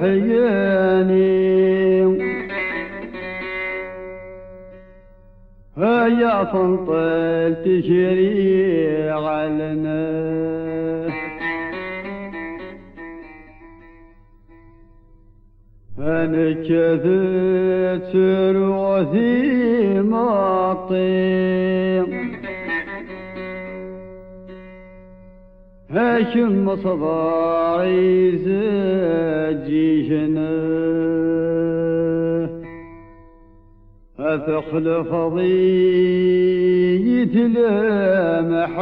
حياني. هيا تنطل تشريع لنا. أنا كذبت روحي مطيم هاشم صباري زجيجنا أثقل فضيت لمحاني.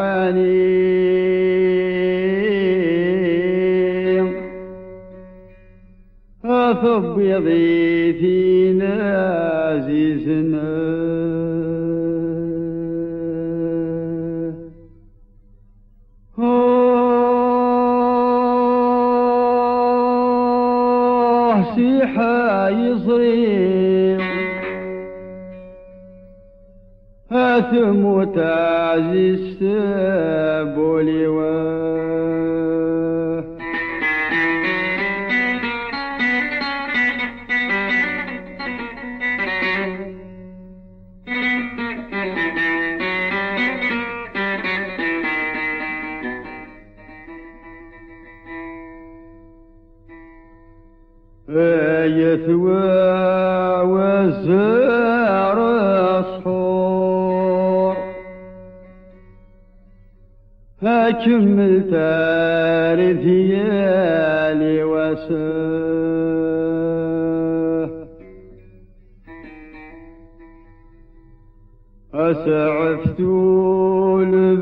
أثب يضيفينا عزيزنا آه سيحا يصري هاتم تعزيز بولي يثوى هاكمل تاريخي لي وساه أسعفت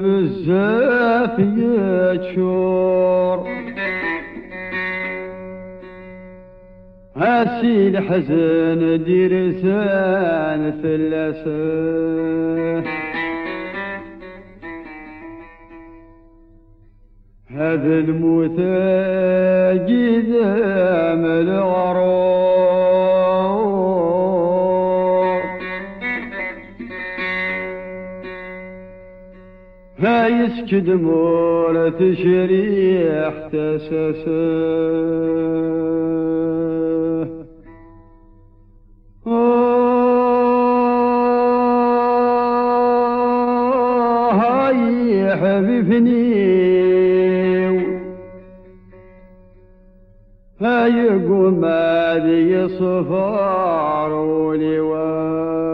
بزاف يتشور هاسي الحزن ديرسان ثلاثة هذا الموت قدام الغرور هايس كدمور تشريح تساسه حبيبني. هاي هذه صفار ولواء.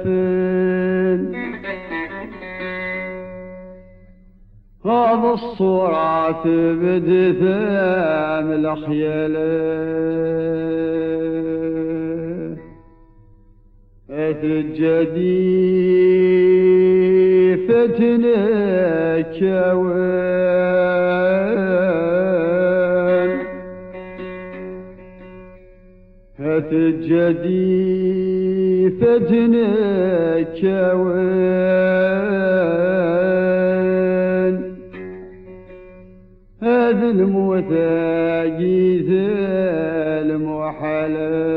هذا الصورة بدثام الأخيال. أتجدي فتنك وين؟ هتجدي فتنك وين؟ الموت جيث المحلى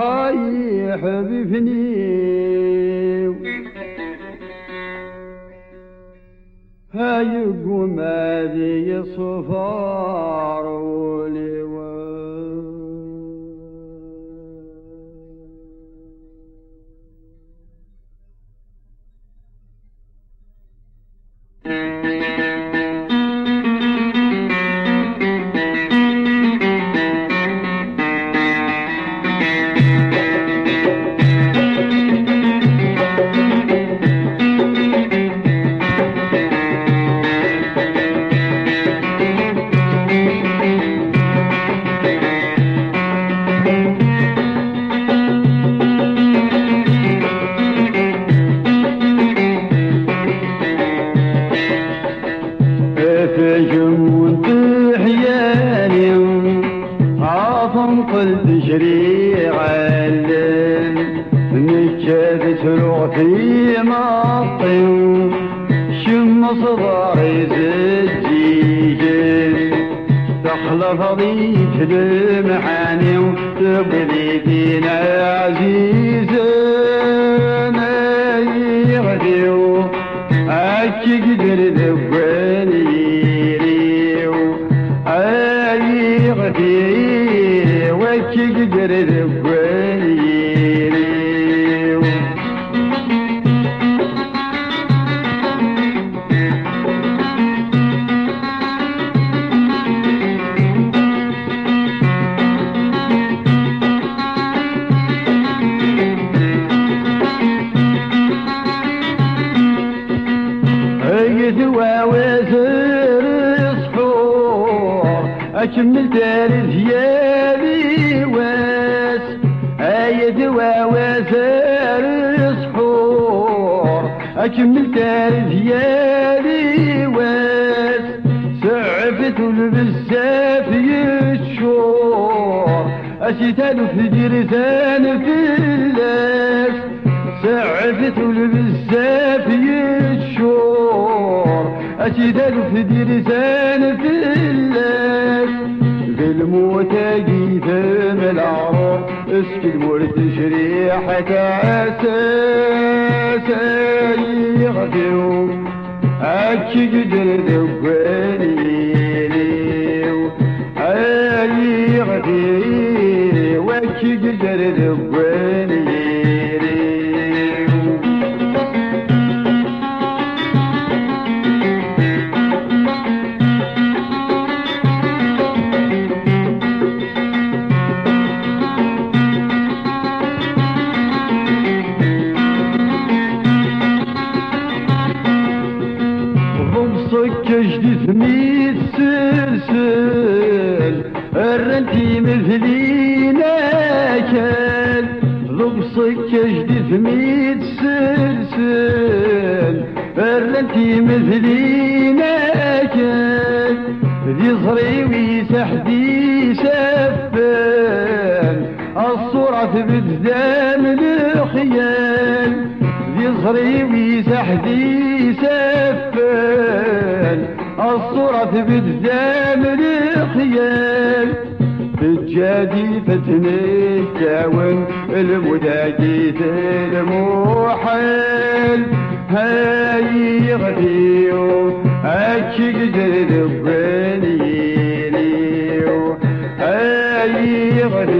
هاي حبيبني هاي صفار تخلف ضيف المعاني وتبلي دينا عزيزا يغديو أكي قدر ذباني ريو أي غدي وكي قدر ذباني ريو صحور أكمل تاريخ يالي واس وزر صحور أكمل تاريخ يالي واس سعفت البزاف يتشور أشتال في جرثان في اللاس سعفت البزاف يتشور أشدل في درسان في اللاس بالموت قيثم العرور اسك المورد شريحة أساس يغدو أكي قدر ليو أي غدي وكي قدر ذباني Nasıl köşdüz mi sürsün Öğrentimiz linekel Lubsı köşdüz mi sürsün Öğrentimiz linekel Dizri ve sehdi sefben Az bizden ذي صريوي سحدي سفان الصورة بقدام الخيال. بالجادي فتني تعاون المداجيت الموحل هاي غديو أكي قدر بنيليو هاي غدي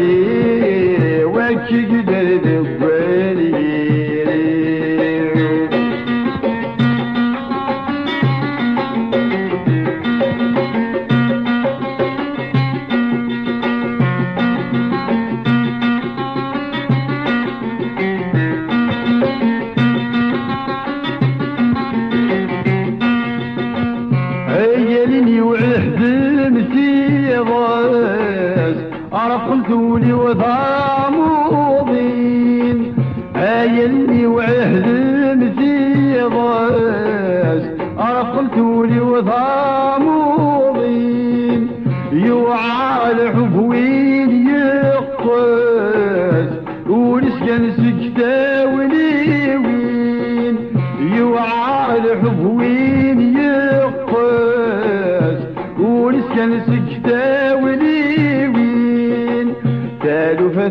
امتياز عرفتوني وضاموضين. عيالي وعهد امتياز عرفتوني وضاموضين. يوعى الحب وين يقاس ونسكن سكتا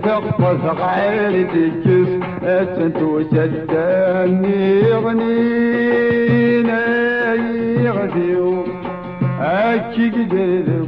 تالو فتقطف غير تكس أسنت وسداني غنينا يغديو أكي قدر